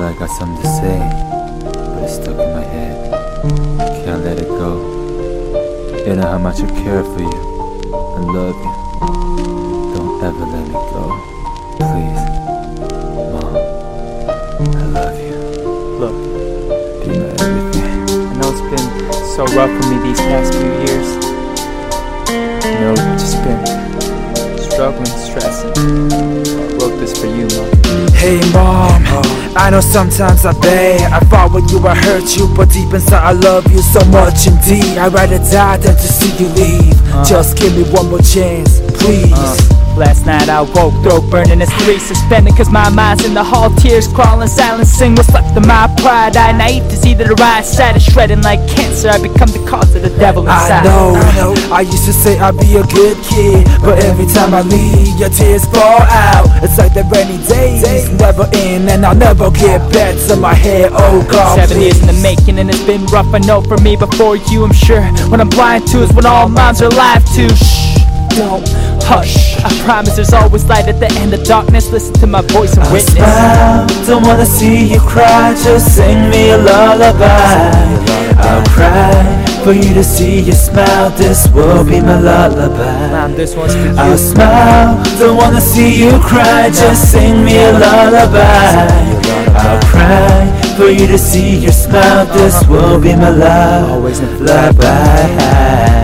got something to say, but it's stuck in my head. Can't let it go. You know how much I care for you and love you. Don't ever let me go. Please. Mom, I love you. Look, Be my everything. I know it's been so rough for me these past few years. You know, I've just been struggling, stressing. I wrote this for you, Mom. Hey mom, I know sometimes I beg I fought with you, I hurt you But deep inside I love you so much indeed. I'd rather die than to see you leave. Uh. Just give me one more chance, please. Uh. Last night I woke, throat burning as three suspended Cause my mind's in the hall, tears crawling, silencing what's left of my pride. I naive to see that the right side is shredding like cancer. I become the cause of the devil inside I inside. know, I used to say I'd be a good kid But every time I leave, your tears fall out. It's like the rainy days never end And I'll never get back to my head, oh God Seven years in the making and it's been rough I know for me before you I'm sure. What I'm blind to is when all minds are alive to. Shh, don't hush. I promise there's always light at the end of darkness. Listen to my voice and I witness. smile, don't wanna see you cry. Just sing me a lullaby. I'll cry for you to see you smile. This will be my lullaby. Mom, this one's for you. I'll smile, don't wanna see you cry. Just sing me a lullaby. I'll cry for you to see your smile. This uh-huh. will be my Always in lullaby